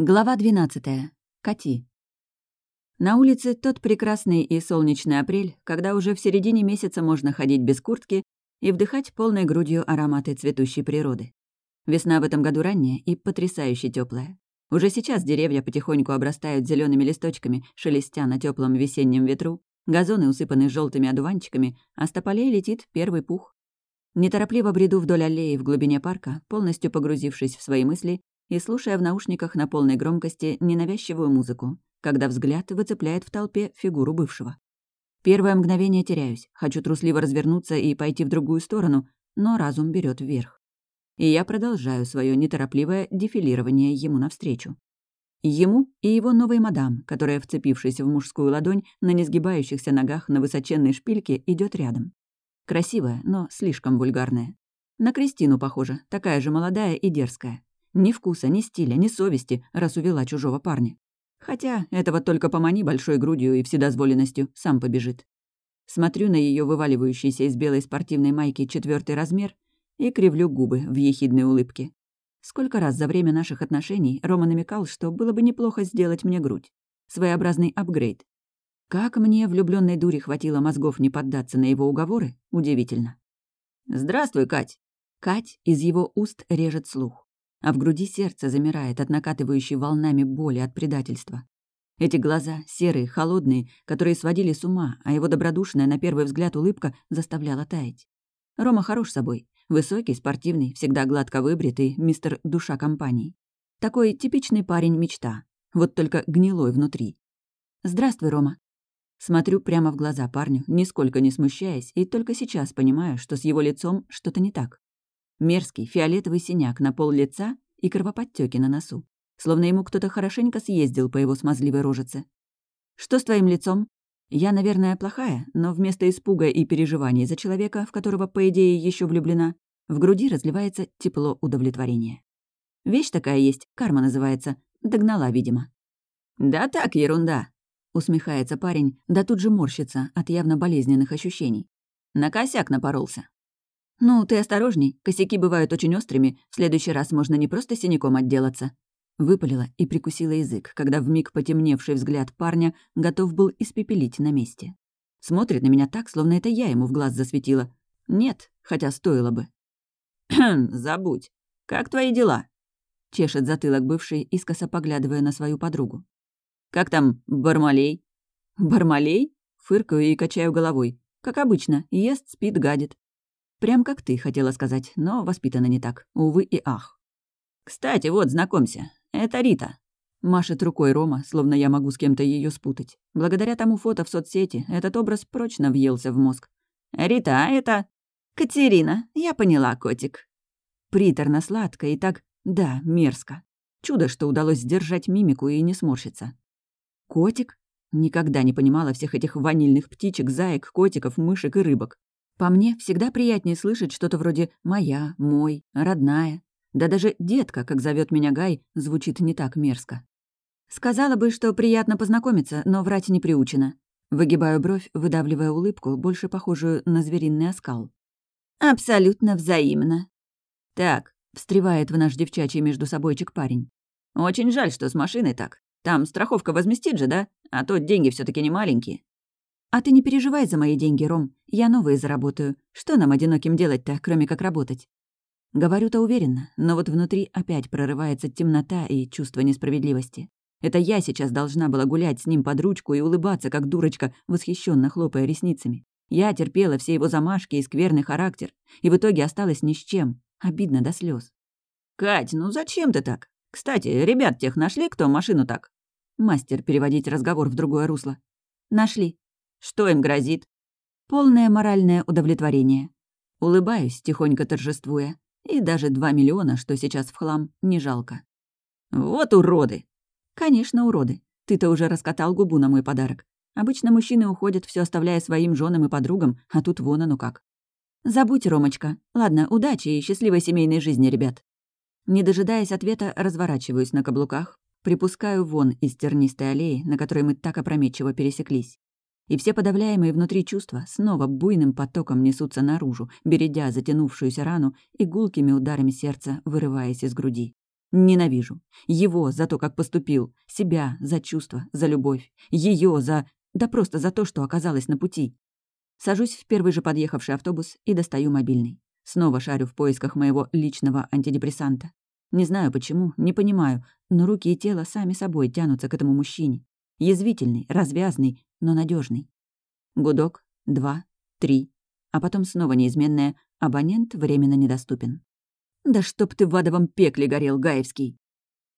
Глава 12. Кати. На улице тот прекрасный и солнечный апрель, когда уже в середине месяца можно ходить без куртки и вдыхать полной грудью ароматы цветущей природы. Весна в этом году ранняя и потрясающе теплая. Уже сейчас деревья потихоньку обрастают зелеными листочками, шелестя на теплом весеннем ветру, газоны усыпаны желтыми одуванчиками, а с тополей летит первый пух. Неторопливо бреду вдоль аллеи в глубине парка, полностью погрузившись в свои мысли и слушая в наушниках на полной громкости ненавязчивую музыку, когда взгляд выцепляет в толпе фигуру бывшего. Первое мгновение теряюсь, хочу трусливо развернуться и пойти в другую сторону, но разум берет вверх. И я продолжаю свое неторопливое дефилирование ему навстречу. Ему и его новой мадам, которая, вцепившись в мужскую ладонь, на несгибающихся ногах на высоченной шпильке, идет рядом. Красивая, но слишком вульгарная. На Кристину похожа, такая же молодая и дерзкая. Ни вкуса, ни стиля, ни совести, раз увела чужого парня. Хотя этого только помани большой грудью и вседозволенностью, сам побежит. Смотрю на ее вываливающийся из белой спортивной майки четвертый размер и кривлю губы в ехидной улыбке. Сколько раз за время наших отношений Рома намекал, что было бы неплохо сделать мне грудь. Своеобразный апгрейд. Как мне, влюбленной дури, хватило мозгов не поддаться на его уговоры, удивительно. «Здравствуй, Кать!» Кать из его уст режет слух а в груди сердце замирает от накатывающей волнами боли от предательства. Эти глаза, серые, холодные, которые сводили с ума, а его добродушная на первый взгляд улыбка заставляла таять. Рома хорош собой. Высокий, спортивный, всегда гладко выбритый, мистер душа компании. Такой типичный парень-мечта. Вот только гнилой внутри. «Здравствуй, Рома». Смотрю прямо в глаза парню, нисколько не смущаясь, и только сейчас понимаю, что с его лицом что-то не так. Мерзкий фиолетовый синяк на пол лица и кровоподтёки на носу. Словно ему кто-то хорошенько съездил по его смазливой рожице. «Что с твоим лицом?» Я, наверное, плохая, но вместо испуга и переживаний за человека, в которого, по идее, еще влюблена, в груди разливается тепло удовлетворения. Вещь такая есть, карма называется. Догнала, видимо. «Да так, ерунда», — усмехается парень, да тут же морщится от явно болезненных ощущений. На косяк напоролся. «Ну, ты осторожней, косяки бывают очень острыми, в следующий раз можно не просто синяком отделаться». Выпалила и прикусила язык, когда вмиг потемневший взгляд парня готов был испепелить на месте. Смотрит на меня так, словно это я ему в глаз засветила. Нет, хотя стоило бы. «Забудь. Как твои дела?» Чешет затылок бывший, искоса поглядывая на свою подругу. «Как там Бармалей?» «Бармалей?» Фыркаю и качаю головой. Как обычно, ест, спит, гадит. Прям как ты, хотела сказать, но воспитана не так. Увы и ах. «Кстати, вот, знакомься. Это Рита». Машет рукой Рома, словно я могу с кем-то ее спутать. Благодаря тому фото в соцсети этот образ прочно въелся в мозг. «Рита, а это...» «Катерина, я поняла, котик». Приторно-сладко и так, да, мерзко. Чудо, что удалось сдержать мимику и не сморщиться. «Котик?» Никогда не понимала всех этих ванильных птичек, заек, котиков, мышек и рыбок. По мне, всегда приятнее слышать что-то вроде «моя», «мой», «родная». Да даже «детка», как зовет меня Гай, звучит не так мерзко. Сказала бы, что приятно познакомиться, но врать не приучена. Выгибаю бровь, выдавливая улыбку, больше похожую на звериный оскал. «Абсолютно взаимно». «Так», — встревает в наш девчачий между собойчик парень. «Очень жаль, что с машиной так. Там страховка возместит же, да? А то деньги все таки не маленькие». «А ты не переживай за мои деньги, Ром. Я новые заработаю. Что нам, одиноким, делать-то, кроме как работать?» Говорю-то уверенно, но вот внутри опять прорывается темнота и чувство несправедливости. Это я сейчас должна была гулять с ним под ручку и улыбаться, как дурочка, восхищенно хлопая ресницами. Я терпела все его замашки и скверный характер, и в итоге осталась ни с чем. Обидно до слез. «Кать, ну зачем ты так? Кстати, ребят тех нашли, кто машину так?» Мастер переводить разговор в другое русло. «Нашли. Что им грозит? Полное моральное удовлетворение. Улыбаюсь, тихонько торжествуя. И даже два миллиона, что сейчас в хлам, не жалко. Вот уроды! Конечно, уроды. Ты-то уже раскатал губу на мой подарок. Обычно мужчины уходят, все оставляя своим женам и подругам, а тут вон оно как. Забудь, Ромочка. Ладно, удачи и счастливой семейной жизни, ребят. Не дожидаясь ответа, разворачиваюсь на каблуках, припускаю вон из тернистой аллеи, на которой мы так опрометчиво пересеклись и все подавляемые внутри чувства снова буйным потоком несутся наружу, бередя затянувшуюся рану и гулкими ударами сердца, вырываясь из груди. Ненавижу. Его за то, как поступил. Себя за чувства, за любовь. Ее за... Да просто за то, что оказалась на пути. Сажусь в первый же подъехавший автобус и достаю мобильный. Снова шарю в поисках моего личного антидепрессанта. Не знаю почему, не понимаю, но руки и тело сами собой тянутся к этому мужчине. Язвительный, развязный, но надежный. Гудок, два, три, а потом снова неизменное «абонент временно недоступен». «Да чтоб ты в адовом пекле горел, Гаевский!»